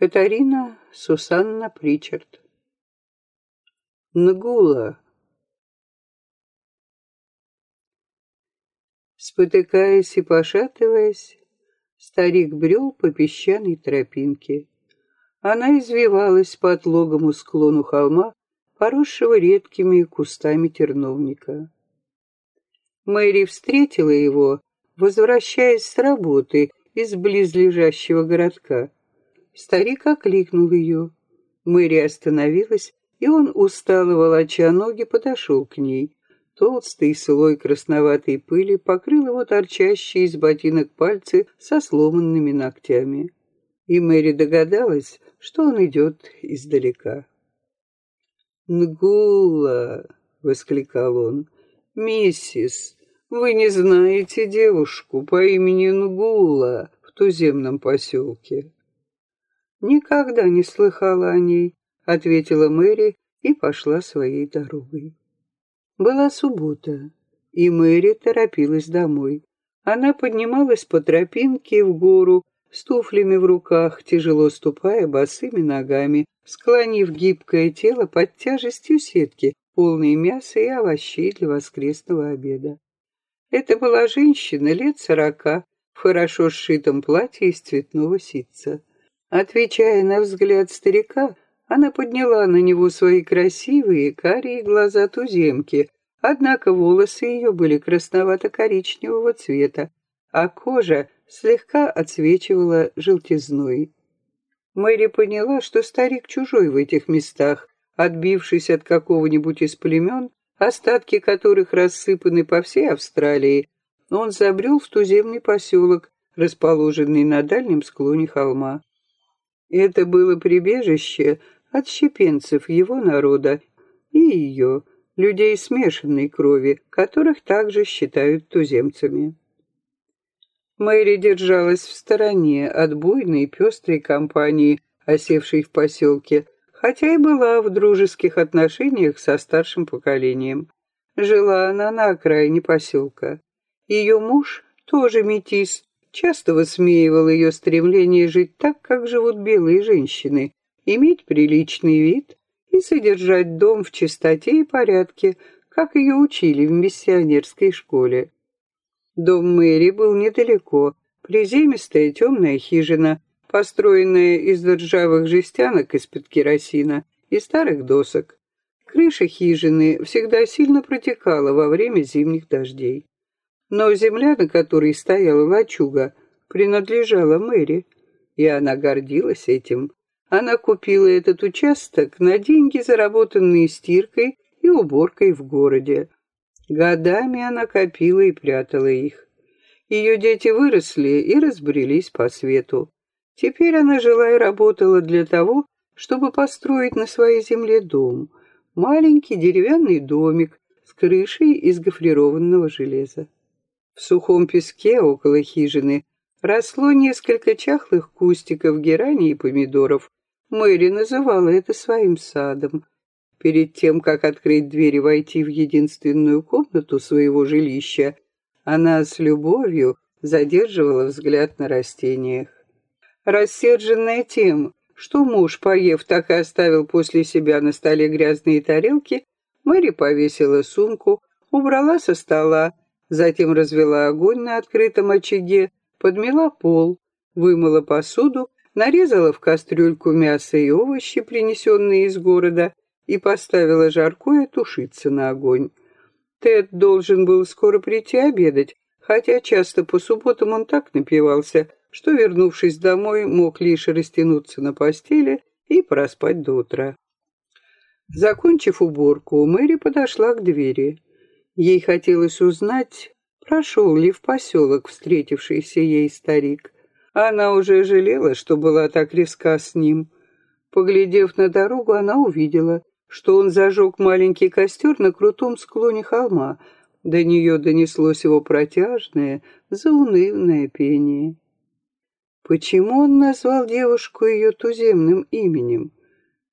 Катарина Сусанна Причард. Нгула. Спотыкаясь и пошатываясь, старик брел по песчаной тропинке. Она извивалась по отлогому склону холма, поросшего редкими кустами терновника. Мэри встретила его, возвращаясь с работы из близлежащего городка. Старик окликнул ее. Мэри остановилась, и он, устало волоча ноги, подошел к ней. Толстый слой красноватой пыли покрыл его торчащие из ботинок пальцы со сломанными ногтями. И Мэри догадалась, что он идет издалека. «Нгула!» — воскликал он. «Миссис, вы не знаете девушку по имени Нгула в туземном поселке?» «Никогда не слыхала о ней», — ответила Мэри и пошла своей дорогой. Была суббота, и Мэри торопилась домой. Она поднималась по тропинке в гору с туфлями в руках, тяжело ступая босыми ногами, склонив гибкое тело под тяжестью сетки, полной мяса и овощей для воскресного обеда. Это была женщина лет сорока в хорошо сшитом платье из цветного ситца. Отвечая на взгляд старика, она подняла на него свои красивые карие глаза туземки, однако волосы ее были красновато-коричневого цвета, а кожа слегка отсвечивала желтизной. Мэри поняла, что старик чужой в этих местах, отбившись от какого-нибудь из племен, остатки которых рассыпаны по всей Австралии, он забрел в туземный поселок, расположенный на дальнем склоне холма. Это было прибежище отщепенцев его народа и ее, людей смешанной крови, которых также считают туземцами. Мэри держалась в стороне от буйной пестрой компании, осевшей в поселке, хотя и была в дружеских отношениях со старшим поколением. Жила она на окраине поселка. Ее муж, тоже метис, часто высмеивал ее стремление жить так, как живут белые женщины, иметь приличный вид и содержать дом в чистоте и порядке, как ее учили в миссионерской школе. Дом Мэри был недалеко, приземистая темная хижина, построенная из ржавых жестянок из-под керосина и старых досок. Крыша хижины всегда сильно протекала во время зимних дождей. Но земля, на которой стояла лачуга, принадлежала Мэри, и она гордилась этим. Она купила этот участок на деньги, заработанные стиркой и уборкой в городе. Годами она копила и прятала их. Ее дети выросли и разбрелись по свету. Теперь она жила и работала для того, чтобы построить на своей земле дом. Маленький деревянный домик с крышей из гофрированного железа. В сухом песке около хижины росло несколько чахлых кустиков герани и помидоров. Мэри называла это своим садом. Перед тем, как открыть дверь и войти в единственную комнату своего жилища, она с любовью задерживала взгляд на растениях. Рассерженная тем, что муж, поев, так и оставил после себя на столе грязные тарелки, Мэри повесила сумку, убрала со стола затем развела огонь на открытом очаге, подмела пол, вымыла посуду, нарезала в кастрюльку мясо и овощи, принесенные из города, и поставила жаркое тушиться на огонь. Тед должен был скоро прийти обедать, хотя часто по субботам он так напивался, что, вернувшись домой, мог лишь растянуться на постели и проспать до утра. Закончив уборку, Мэри подошла к двери. Ей хотелось узнать, прошел ли в поселок встретившийся ей старик. Она уже жалела, что была так резка с ним. Поглядев на дорогу, она увидела, что он зажег маленький костер на крутом склоне холма. До нее донеслось его протяжное, заунывное пение. Почему он назвал девушку ее туземным именем?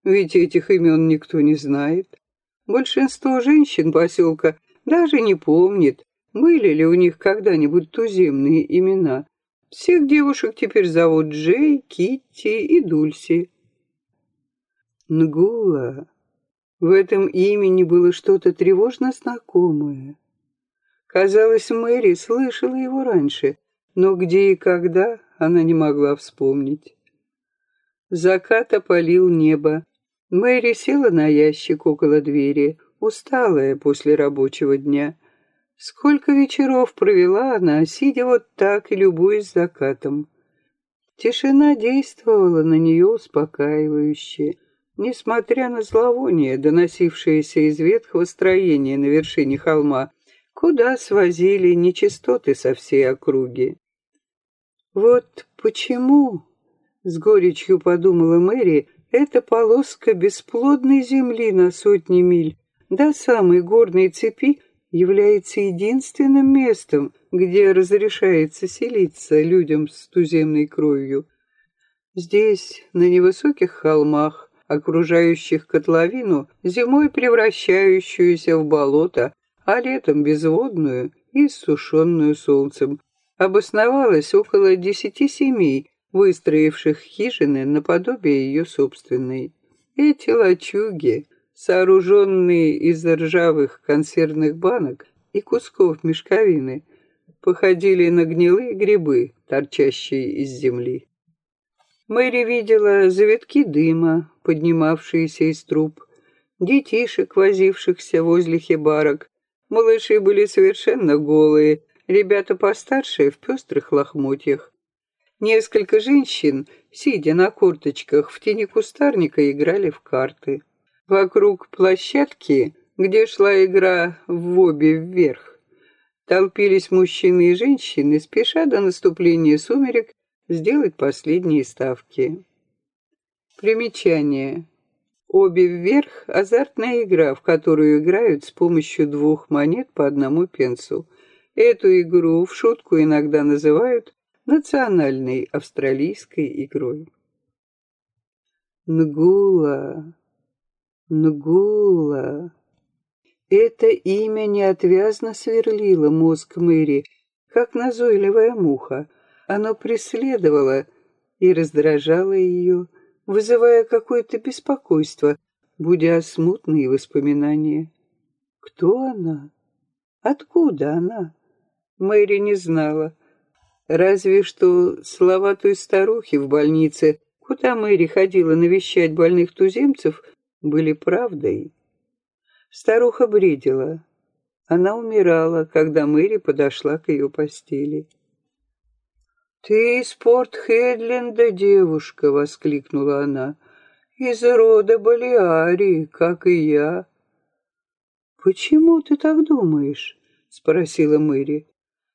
Ведь этих имен никто не знает. Большинство женщин поселка даже не помнит, были ли у них когда-нибудь туземные имена. Всех девушек теперь зовут Джей, Китти и Дульси. Нгула. В этом имени было что-то тревожно знакомое. Казалось, Мэри слышала его раньше, но где и когда она не могла вспомнить. Закат опалил небо. Мэри села на ящик около двери, усталая после рабочего дня. Сколько вечеров провела она, сидя вот так и любуясь закатом. Тишина действовала на нее успокаивающе, несмотря на зловоние, доносившееся из ветхого строения на вершине холма, куда свозили нечистоты со всей округи. Вот почему, с горечью подумала Мэри, эта полоска бесплодной земли на сотни миль до самой горной цепи является единственным местом, где разрешается селиться людям с туземной кровью. Здесь, на невысоких холмах, окружающих котловину, зимой превращающуюся в болото, а летом безводную и иссушенную солнцем, обосновалось около десяти семей, выстроивших хижины наподобие ее собственной. Эти лачуги сооруженные из ржавых консервных банок и кусков мешковины, походили на гнилые грибы, торчащие из земли. Мэри видела завитки дыма, поднимавшиеся из труб, детишек, возившихся возле хибарок. Малыши были совершенно голые, ребята постарше в пестрых лохмотьях. Несколько женщин, сидя на курточках в тени кустарника, играли в карты. Вокруг площадки, где шла игра в обе вверх, толпились мужчины и женщины, спеша до наступления сумерек сделать последние ставки. Примечание. Обе вверх – азартная игра, в которую играют с помощью двух монет по одному пенсу. Эту игру в шутку иногда называют национальной австралийской игрой. Нгула Нгула. Это имя неотвязно сверлило мозг Мэри, как назойливая муха. Оно преследовало и раздражало ее, вызывая какое-то беспокойство, будя смутные воспоминания. Кто она? Откуда она? Мэри не знала. Разве что слова той старухи в больнице, куда Мэри ходила навещать больных туземцев, были правдой. Старуха бредила. Она умирала, когда Мэри подошла к ее постели. «Ты из Порт-Хедленда, девушка!» — воскликнула она. «Из рода Балиарии, как и я». «Почему ты так думаешь?» — спросила Мэри.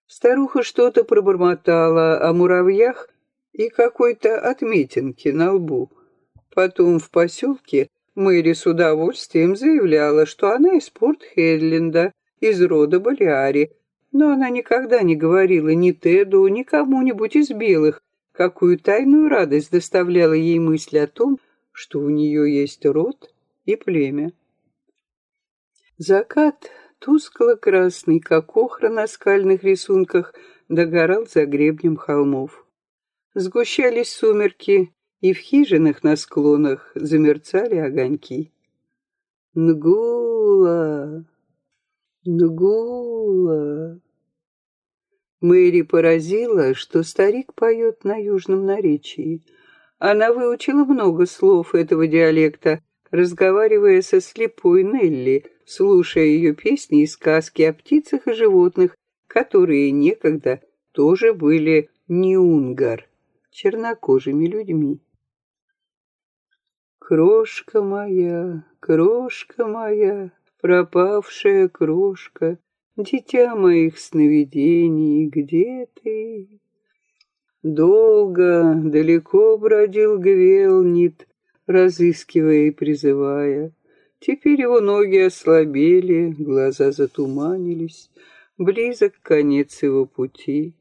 Старуха что-то пробормотала о муравьях и какой-то отметинке на лбу. Потом в поселке Мэри с удовольствием заявляла, что она из Порт-Хедленда, из рода Балиари, но она никогда не говорила ни Теду, ни кому-нибудь из белых, какую тайную радость доставляла ей мысль о том, что у нее есть род и племя. Закат, тускло-красный, как охра на скальных рисунках, догорал за гребнем холмов. Сгущались сумерки, и в хижинах на склонах замерцали огоньки. Нгула, Нгула. Мэри поразила, что старик поет на южном наречии. Она выучила много слов этого диалекта, разговаривая со слепой Нелли, слушая ее песни и сказки о птицах и животных, которые некогда тоже были не унгар, чернокожими людьми. Крошка моя, крошка моя, пропавшая крошка, Дитя моих сновидений, где ты? Долго, далеко бродил Гвелнит, разыскивая и призывая. Теперь его ноги ослабели, глаза затуманились, близок конец его пути.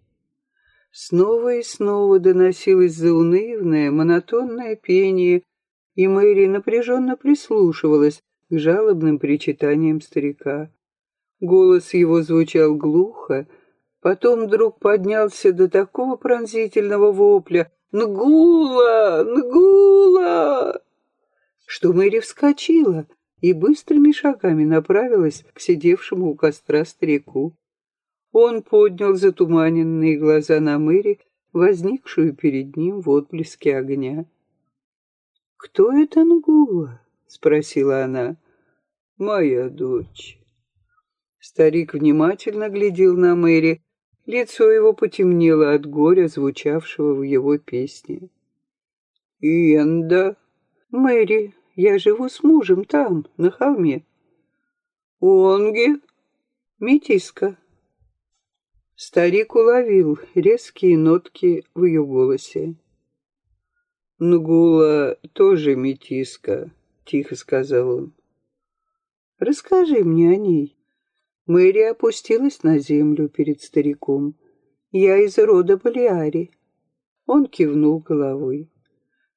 Снова и снова доносилось заунывное, монотонное пение и Мэри напряженно прислушивалась к жалобным причитаниям старика. Голос его звучал глухо, Потом вдруг поднялся до такого пронзительного вопля «Нгула! Нгула!» что Мэри вскочила и быстрыми шагами направилась к сидевшему у костра старику. Он поднял затуманенные глаза на Мэри, возникшую перед ним в отблеске огня. «Кто это Нгула?» — спросила она. «Моя дочь». Старик внимательно глядел на Мэри. Лицо его потемнело от горя, звучавшего в его песне. «Иенда?» «Мэри, я живу с мужем там, на холме». «Онги?» «Метиска». Старик уловил резкие нотки в ее голосе. «Нгула тоже метиска», — тихо сказал он. «Расскажи мне о ней». Мэри опустилась на землю перед стариком. «Я из рода Балиари». Он кивнул головой.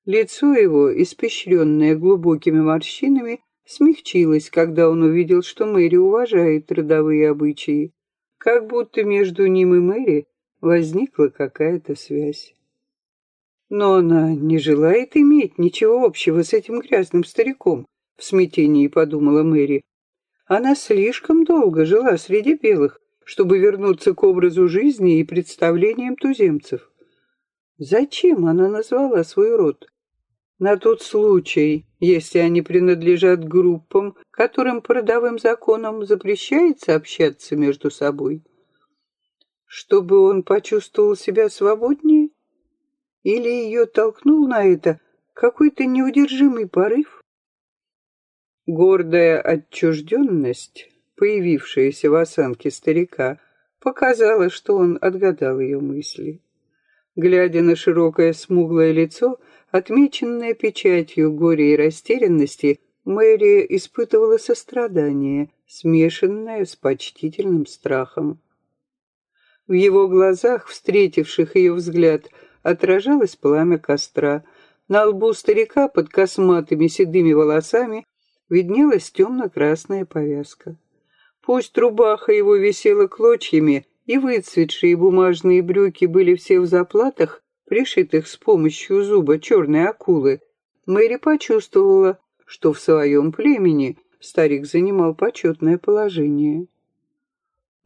Лицо его, испещренное глубокими морщинами, смягчилось, когда он увидел, что Мэри уважает родовые обычаи, как будто между ним и Мэри возникла какая-то связь. Но она не желает иметь ничего общего с этим грязным стариком, в смятении подумала Мэри. Она слишком долго жила среди белых, чтобы вернуться к образу жизни и представлениям туземцев. Зачем она назвала свой род? На тот случай, если они принадлежат группам, которым по родовым законам запрещается общаться между собой. Чтобы он почувствовал себя свободнее? Или ее толкнул на это какой-то неудержимый порыв? Гордая отчужденность, появившаяся в осанке старика, показала, что он отгадал ее мысли. Глядя на широкое смуглое лицо, отмеченное печатью горя и растерянности, Мэри испытывала сострадание, смешанное с почтительным страхом. В его глазах, встретивших ее взгляд, отражалось пламя костра. На лбу старика под косматыми седыми волосами виднелась темно-красная повязка. Пусть рубаха его висела клочьями, и выцветшие бумажные брюки были все в заплатах, пришитых с помощью зуба черной акулы, Мэри почувствовала, что в своем племени старик занимал почетное положение.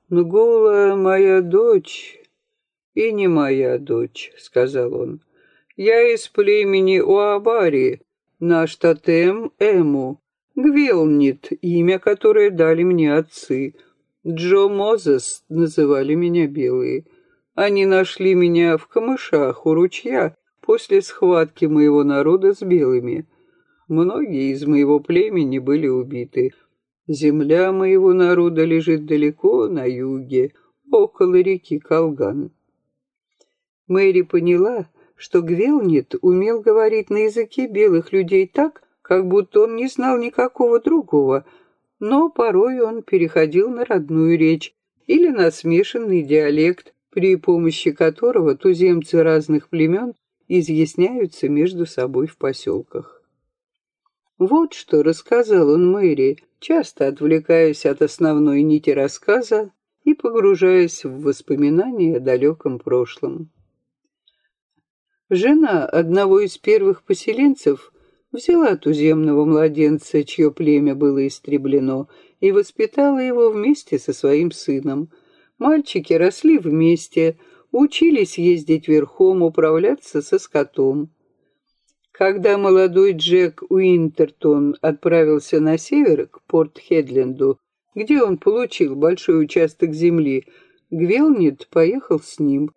«Нгула моя дочь и не моя дочь», — сказал он. «Я из племени Уабари, наш тотем Эму, Гвелнит, имя, которое дали мне отцы. Джо Мозес называли меня белые. Они нашли меня в камышах у ручья после схватки моего народа с белыми. Многие из моего племени были убиты. Земля моего народа лежит далеко на юге, около реки Колган. Мэри поняла, что Гвелнит умел говорить на языке белых людей так, как будто он не знал никакого другого, но порой он переходил на родную речь или на смешанный диалект, при помощи которого туземцы разных племен изъясняются между собой в поселках. Вот что рассказал он Мэри, часто отвлекаясь от основной нити рассказа и погружаясь в воспоминания о далеком прошлом. Жена одного из первых поселенцев взяла туземного младенца, чье племя было истреблено, и воспитала его вместе со своим сыном. Мальчики росли вместе, учились ездить верхом, управляться со скотом. Когда молодой Джек Уинтертон отправился на север, к Порт-Хедленду, где он получил большой участок земли, Гвелнит поехал с ним.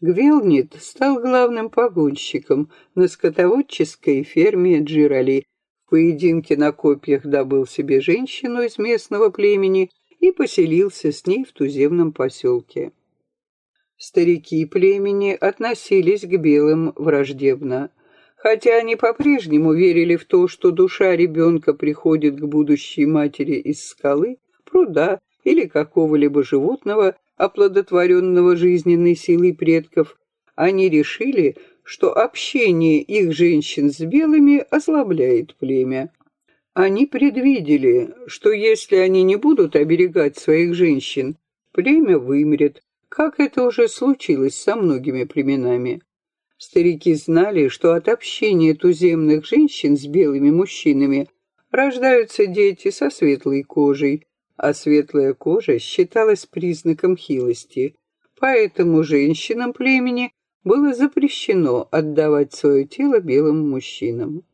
Гвелнит стал главным погонщиком на скотоводческой ферме Джирали. В поединке на копьях добыл себе женщину из местного племени и поселился с ней в туземном поселке. Старики племени относились к белым враждебно. Хотя они по-прежнему верили в то, что душа ребенка приходит к будущей матери из скалы, пруда или какого-либо животного, оплодотворенного жизненной силой предков, они решили, что общение их женщин с белыми ослабляет племя. Они предвидели, что если они не будут оберегать своих женщин, племя вымрет, как это уже случилось со многими племенами. Старики знали, что от общения туземных женщин с белыми мужчинами рождаются дети со светлой кожей, а светлая кожа считалась признаком хилости. Поэтому женщинам племени было запрещено отдавать свое тело белым мужчинам.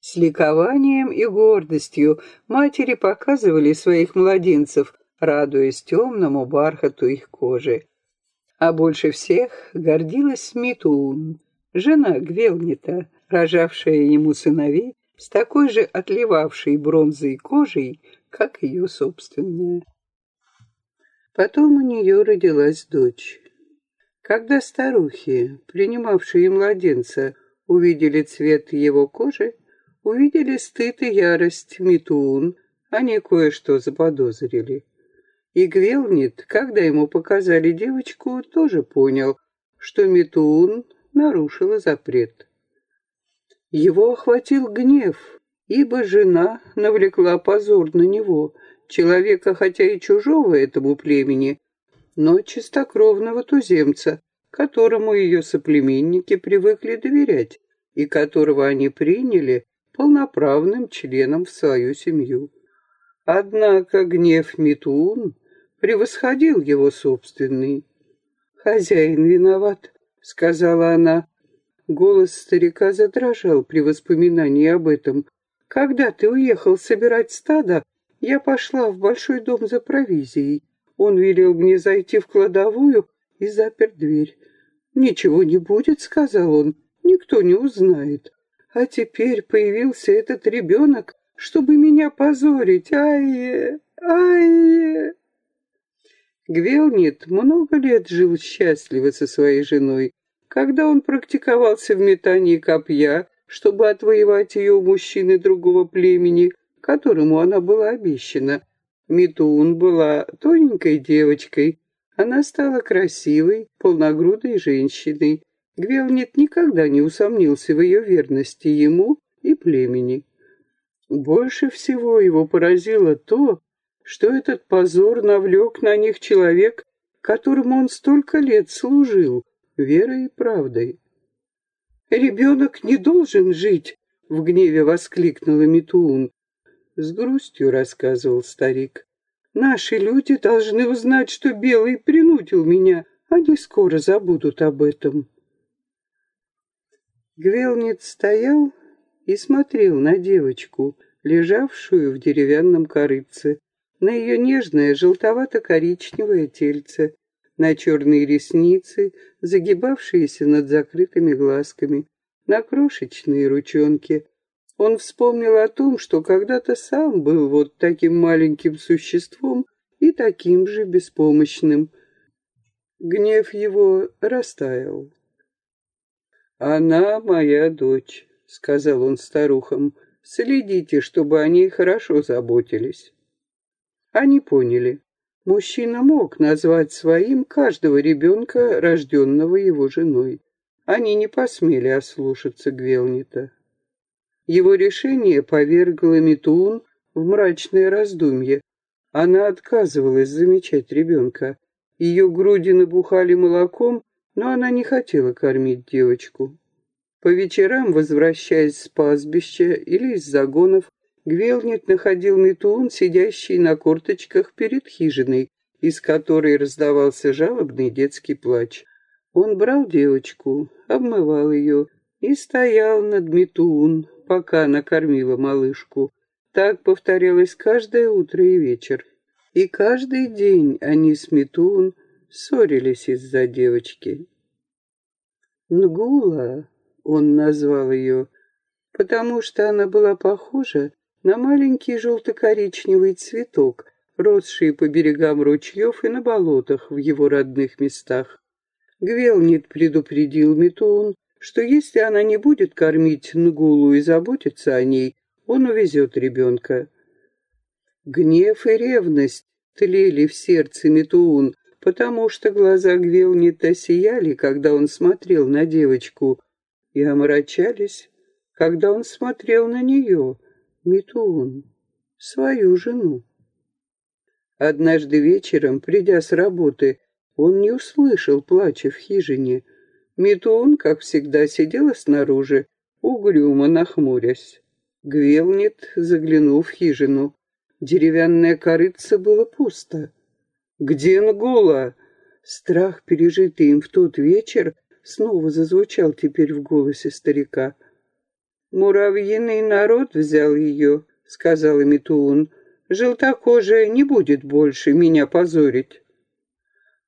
С ликованием и гордостью матери показывали своих младенцев, радуясь темному бархату их кожи. А больше всех гордилась Митун, жена Гвелнита, рожавшая ему сыновей с такой же отливавшей бронзой кожей, как ее собственная. Потом у нее родилась дочь. Когда старухи, принимавшие младенца, увидели цвет его кожи, увидели стыд и ярость Митун, они кое-что заподозрили. И Гвелнит, когда ему показали девочку, тоже понял, что Митун нарушила запрет. Его охватил гнев, ибо жена навлекла позор на него, человека, хотя и чужого этому племени, но чистокровного туземца, которому ее соплеменники привыкли доверять и которого они приняли полноправным членом в свою семью. Однако гнев Митун превосходил его собственный. «Хозяин виноват», — сказала она. Голос старика задрожал при воспоминании об этом. «Когда ты уехал собирать стадо, я пошла в большой дом за провизией. Он велел мне зайти в кладовую и запер дверь. «Ничего не будет», — сказал он, — «никто не узнает. А теперь появился этот ребенок, чтобы меня позорить. Ай, ай!» Гвелнит много лет жил счастливо со своей женой. Когда он практиковался в метании копья, чтобы отвоевать ее у мужчины другого племени, которому она была обещана, Митун была тоненькой девочкой. Она стала красивой, полногрудой женщиной. Гвелнит никогда не усомнился в ее верности ему и племени. Больше всего его поразило то, что этот позор навлек на них человек, которому он столько лет служил, верой и правдой. «Ребенок не должен жить!» — в гневе воскликнула Митуун. С грустью рассказывал старик. «Наши люди должны узнать, что Белый принудил меня. Они скоро забудут об этом». Гвелнит стоял и смотрел на девочку, лежавшую в деревянном корыце на ее нежное желтовато-коричневое тельце, на черные ресницы, загибавшиеся над закрытыми глазками, на крошечные ручонки. Он вспомнил о том, что когда-то сам был вот таким маленьким существом и таким же беспомощным. Гнев его растаял. «Она моя дочь», — сказал он старухам. «Следите, чтобы о ней хорошо заботились». Они поняли. Мужчина мог назвать своим каждого ребенка, рожденного его женой. Они не посмели ослушаться Гвелнита. Его решение повергло Митун в мрачное раздумье. Она отказывалась замечать ребенка. Ее груди набухали молоком, но она не хотела кормить девочку. По вечерам, возвращаясь с пастбища или из загонов, Гвелнит находил Метуун, сидящий на корточках перед хижиной, из которой раздавался жалобный детский плач. Он брал девочку, обмывал ее и стоял над Метуун, пока накормила малышку. Так повторялось каждое утро и вечер. И каждый день они с Метуун ссорились из-за девочки. Нгула, он назвал ее, потому что она была похожа на маленький желто-коричневый цветок, росший по берегам ручьев и на болотах в его родных местах. Гвелнит предупредил Метуун, что если она не будет кормить Нгулу и заботиться о ней, он увезет ребенка. Гнев и ревность тлели в сердце Метуун, потому что глаза Гвелнита сияли, когда он смотрел на девочку, и омрачались, когда он смотрел на нее — Митун, свою жену. Однажды вечером, придя с работы, Он не услышал плача в хижине. Метун, как всегда, сидела снаружи, угрюмо нахмурясь. Гвелнет заглянул в хижину. Деревянное корыце было пусто. «Где Нгула?» Страх, пережитый им в тот вечер, снова зазвучал теперь в голосе старика. «Муравьиный народ взял ее», — сказала Метуун. «Желтокожая не будет больше меня позорить».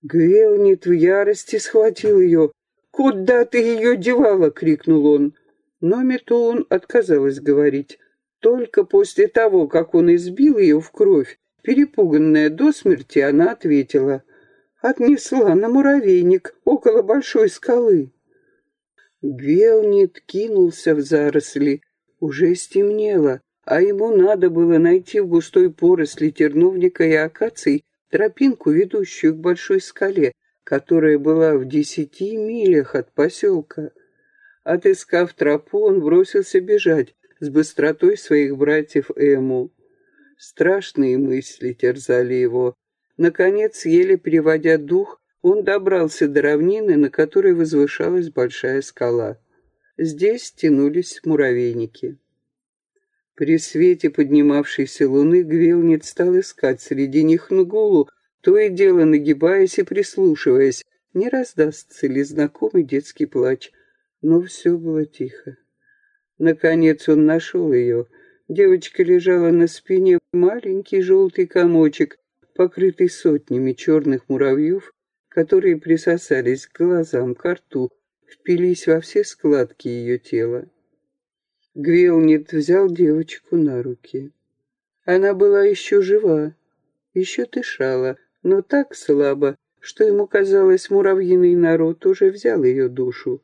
Гвелнит в ярости схватил ее. «Куда ты ее девала?» — крикнул он. Но Метуун отказалась говорить. Только после того, как он избил ее в кровь, перепуганная до смерти, она ответила. «Отнесла на муравейник около большой скалы». Гвелнит кинулся в заросли. Уже стемнело, а ему надо было найти в густой поросли терновника и акаций тропинку, ведущую к большой скале, которая была в десяти милях от поселка. Отыскав тропу, он бросился бежать, с быстротой своих братьев Эму. Страшные мысли терзали его. Наконец, еле переводя дух, он добрался до равнины, на которой возвышалась большая скала. Здесь тянулись муравейники. При свете поднимавшейся луны Гвелнет стал искать среди них Нгулу, то и дело нагибаясь и прислушиваясь, не раздастся ли знакомый детский плач. Но все было тихо. Наконец он нашел ее. Девочка лежала на спине, маленький желтый комочек, покрытый сотнями черных муравьев, которые присосались к глазам, к рту, впились во все складки ее тела. Гвелнит взял девочку на руки. Она была еще жива, еще дышала, но так слабо, что ему казалось, муравьиный народ уже взял ее душу.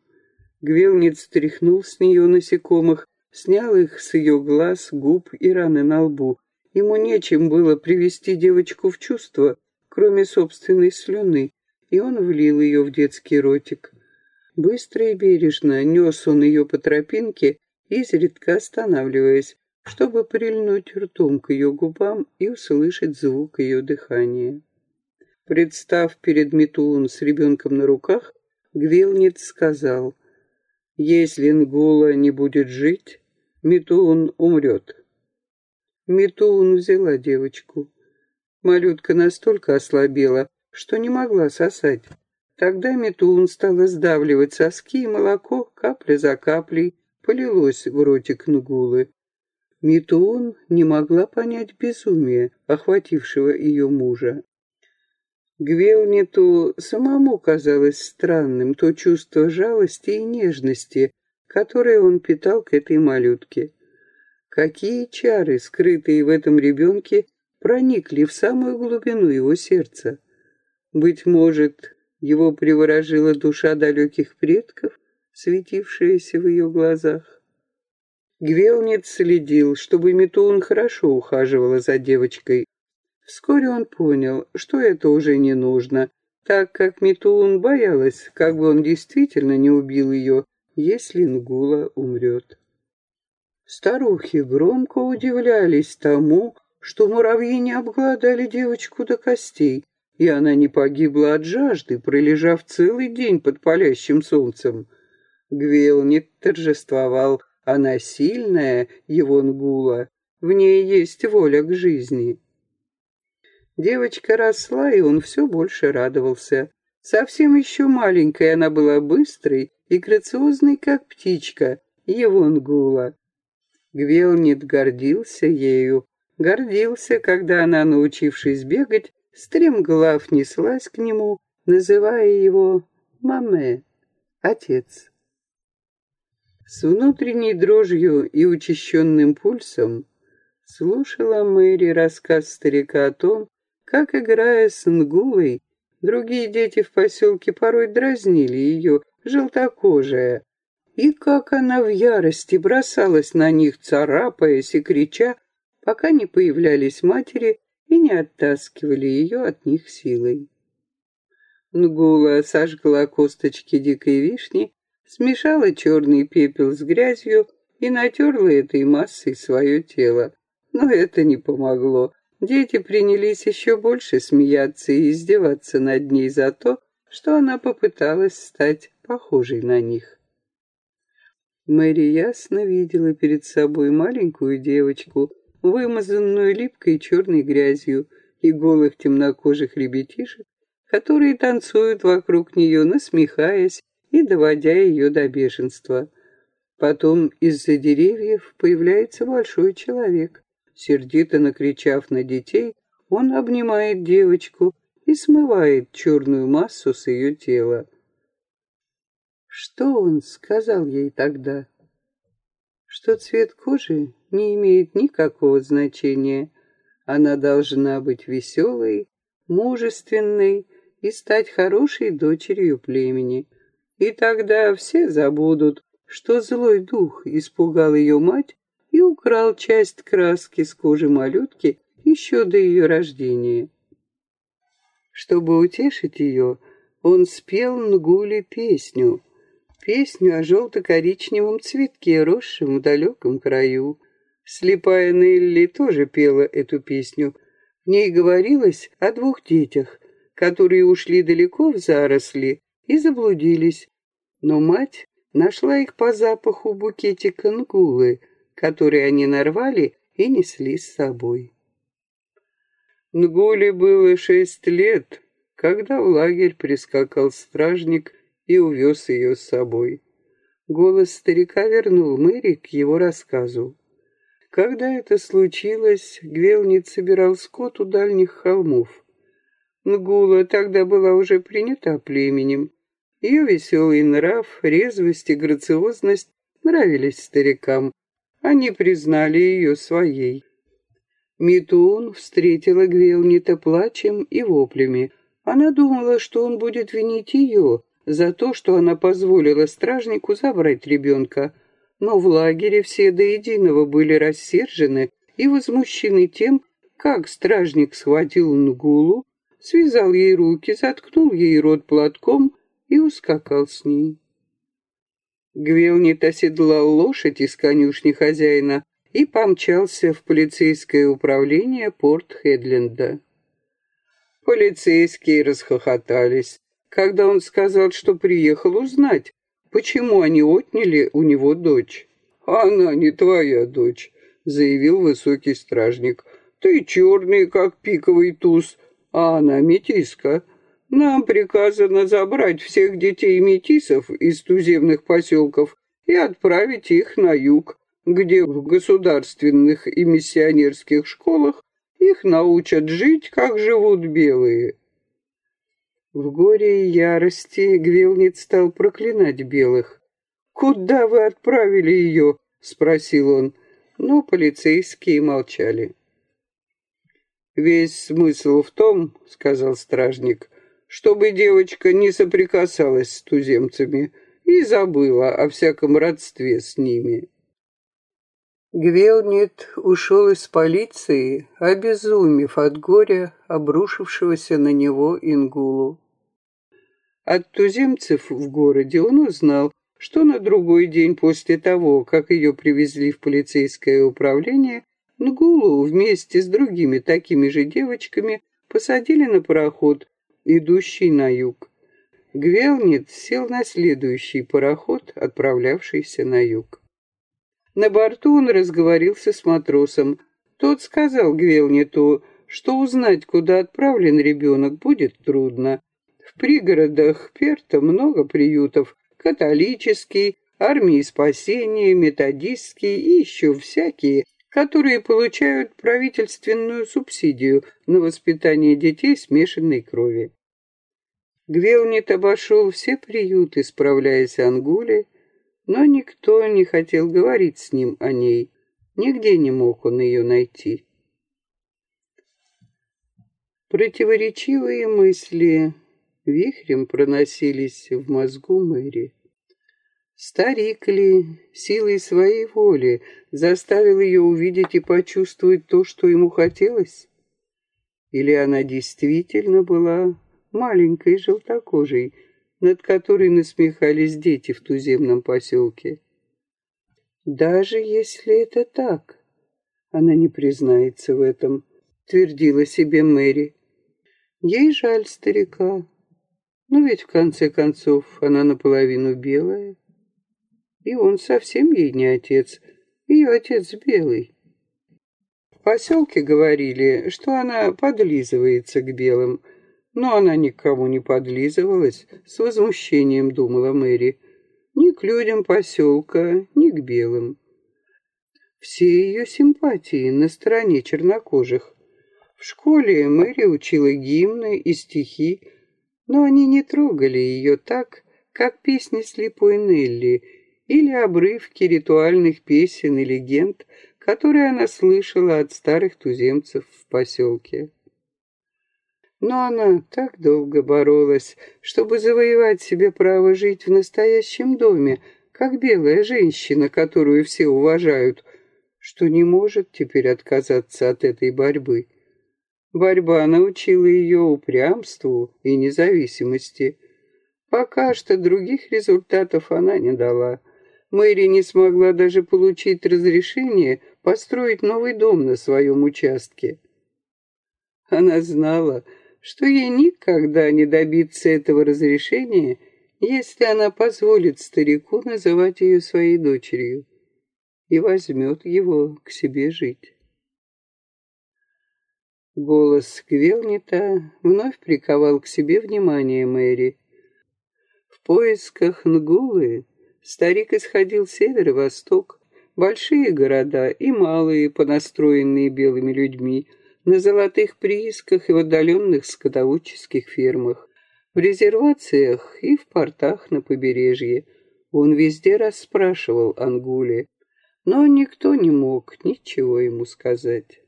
Гвелнец стряхнул с нее насекомых, снял их с ее глаз, губ и раны на лбу. Ему нечем было привести девочку в чувство, кроме собственной слюны, и он влил ее в детский ротик. Быстро и бережно нес он ее по тропинке, изредка останавливаясь, чтобы прильнуть ртом к ее губам и услышать звук ее дыхания. Представ перед Метуун с ребенком на руках, Гвелнец сказал — если Нгула не будет жить, Митун умрет. Митун взяла девочку. Малютка настолько ослабела, что не могла сосать. Тогда Митун стала сдавливать соски, и молоко, капля за каплей, полилось в ротик Нгулы. Митун не могла понять безумие, охватившего ее мужа. Гвелниту самому казалось странным то чувство жалости и нежности, которое он питал к этой малютке. Какие чары, скрытые в этом ребенке, проникли в самую глубину его сердца? Быть может, его приворожила душа далеких предков, светившаяся в ее глазах? Гвелнит следил, чтобы Метун хорошо ухаживала за девочкой, Вскоре он понял, что это уже не нужно, так как Митун боялась, как бы он действительно не убил ее, если Нгула умрет. Старухи громко удивлялись тому, что муравьи не обглодали девочку до костей, и она не погибла от жажды, пролежав целый день под палящим солнцем. Гвелнит торжествовал, она сильная, его Нгула, в ней есть воля к жизни. Девочка росла, и он все больше радовался. Совсем еще маленькая она была быстрой и грациозной, как птичка, его нгула. Гвелнит гордился ею, гордился, когда она, научившись бегать, стремглав неслась к нему, называя его «маме» — «отец». С внутренней дрожью и учащенным пульсом слушала Мэри рассказ старика о том, как, играя с Нгулой, другие дети в поселке порой дразнили ее, желтокожая, и как она в ярости бросалась на них, царапаясь и крича, пока не появлялись матери и не оттаскивали ее от них силой. Нгула сожгла косточки дикой вишни, смешала черный пепел с грязью и натерла этой массой свое тело. Но это не помогло. Дети принялись еще больше смеяться и издеваться над ней за то, что она попыталась стать похожей на них. Мэри ясно видела перед собой маленькую девочку, вымазанную липкой черной грязью, и голых темнокожих ребятишек, которые танцуют вокруг нее, насмехаясь и доводя ее до бешенства. Потом из-за деревьев появляется большой человек. Сердито накричав на детей, он обнимает девочку и смывает черную массу с ее тела. Что он сказал ей тогда? Что цвет кожи не имеет никакого значения. Она должна быть веселой, мужественной и стать хорошей дочерью племени. И тогда все забудут, что злой дух испугал ее мать и украл часть краски с кожи малютки еще до ее рождения. Чтобы утешить ее, он спел Нгуле песню, песню о желто-коричневом цветке, росшем в далеком краю. Слепая Нелли тоже пела эту песню. В ней говорилось о двух детях, которые ушли далеко в заросли и заблудились. Но мать нашла их по запаху букетика нгулы, который они нарвали и несли с собой. Нгуле было шесть лет, когда в лагерь прискакал стражник и увез ее с собой. Голос старика вернул Мэри к его рассказу. Когда это случилось, Гвелнит собирал скот у дальних холмов. Нгула тогда была уже принята племенем, ее веселый нрав, резвость и грациозность нравились старикам. Они признали ее своей. Митун встретила Гвелнита плачем и воплями. Она думала, что он будет винить ее за то, что она позволила стражнику забрать ребенка. Но в лагере все до единого были рассержены и возмущены тем, как стражник схватил Нгулу, связал ей руки, заткнул ей рот платком и ускакал с ней. Гвелнит оседлал лошадь из конюшни хозяина и помчался в полицейское управление порт Хедленда. Полицейские расхохотались, когда он сказал, что приехал узнать, почему они отняли у него дочь. «Она не твоя дочь», — заявил высокий стражник. «Ты черный, как пиковый туз, а она метиска. Нам приказано забрать всех детей метисов из туземных поселков и отправить их на юг, где в государственных и миссионерских школах их научат жить, как живут белые. В горе и ярости Гвелнит стал проклинать белых. «Куда вы отправили ее?» — спросил он, но полицейские молчали. «Весь смысл в том, — сказал стражник, — чтобы девочка не соприкасалась с туземцами и забыла о всяком родстве с ними. Гвелнит ушел из полиции, обезумев от горя, обрушившегося на него Ингулу. От туземцев в городе он узнал, что на другой день после того, как ее привезли в полицейское управление, Нгулу вместе с другими такими же девочками посадили на пароход идущий на юг. Гвелнит сел на следующий пароход, отправлявшийся на юг. На борту он разговорился с матросом. Тот сказал Гвелниту, что узнать, куда отправлен ребенок, будет трудно. В пригородах Перта много приютов, католический, армии спасения, методистский и еще всякие, которые получают правительственную субсидию на воспитание детей смешанной крови. Гвелнит обошел все приюты, справляясь Ангуле, но никто не хотел говорить с ним о ней. Нигде не мог он ее найти. Противоречивые мысли вихрем проносились в мозгу Мэри. Старик ли силой своей воли заставил ее увидеть и почувствовать то, что ему хотелось? Или она действительно была маленькой желтокожей, над которой насмехались дети в туземном поселке. Даже если это так, она не признается в этом. твердила себе Мэри. Ей жаль старика, но ведь в конце концов она наполовину белая. И он совсем ей не отец, ее отец белый. В поселке говорили, что она подлизывается к белым, но она никому не подлизывалась, с возмущением думала Мэри. Ни к людям поселка, ни к белым. Все ее симпатии на стороне чернокожих. В школе Мэри учила гимны и стихи, но они не трогали ее так, как песни слепой Нелли или обрывки ритуальных песен и легенд, которые она слышала от старых туземцев в поселке. Но она так долго боролась, чтобы завоевать себе право жить в настоящем доме, как белая женщина, которую все уважают, что не может теперь отказаться от этой борьбы. Борьба научила ее упрямству и независимости. Пока что других результатов она не дала. Мэри не смогла даже получить разрешение построить новый дом на своем участке. Она знала, что ей никогда не добиться этого разрешения, если она позволит старику называть ее своей дочерью и возьмет его к себе жить. Голос Квелнита вновь приковал к себе внимание Мэри. В поисках Нгулы старик исходил север-восток, большие города и малые, понастроенные белыми людьми, на золотых приисках и в отдаленных скотоводческих фермах, в резервациях и в портах на побережье. Он везде расспрашивал Ангуле, но никто не мог ничего ему сказать.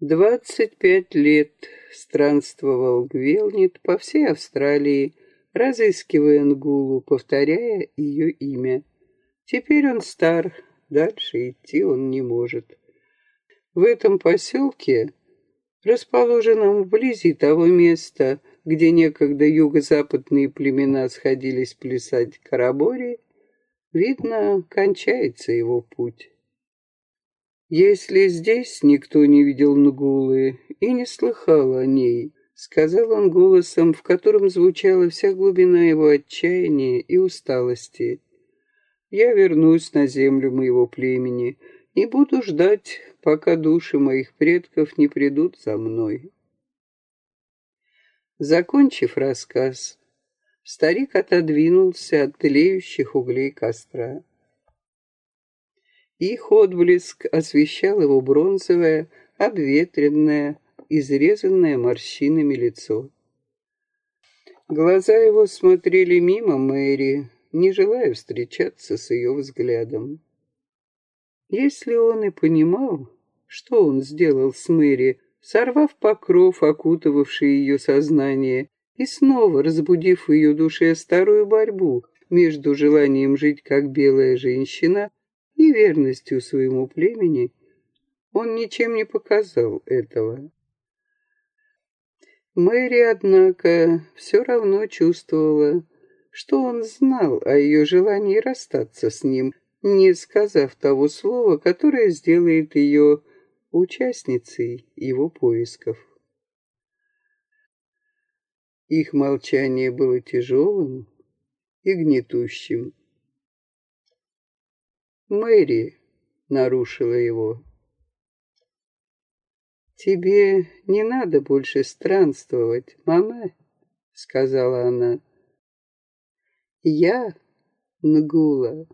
Двадцать пять лет странствовал Гвелнит по всей Австралии, разыскивая Нгулу, повторяя ее имя. Теперь он стар, дальше идти он не может. В этом поселке, расположенном вблизи того места, где некогда юго-западные племена сходились плясать карабори, видно, кончается его путь. «Если здесь никто не видел Нгулы и не слыхал о ней», — сказал он голосом, в котором звучала вся глубина его отчаяния и усталости, — «я вернусь на землю моего племени и буду ждать, пока души моих предков не придут за мной». Закончив рассказ, старик отодвинулся от тлеющих углей костра. Их отблеск освещал его бронзовое, обветренное, изрезанное морщинами лицо. Глаза его смотрели мимо Мэри, не желая встречаться с ее взглядом. Если он и понимал, что он сделал с Мэри, сорвав покров, окутывавший ее сознание, и снова разбудив в ее душе старую борьбу между желанием жить как белая женщина и верностью своему племени, он ничем не показал этого. Мэри, однако, все равно чувствовала, что он знал о ее желании расстаться с ним, не сказав того слова, которое сделает ее участницей его поисков. Их молчание было тяжелым и гнетущим. Мэри нарушила его. «Тебе не надо больше странствовать, мама», — сказала она. «Я, Нгула,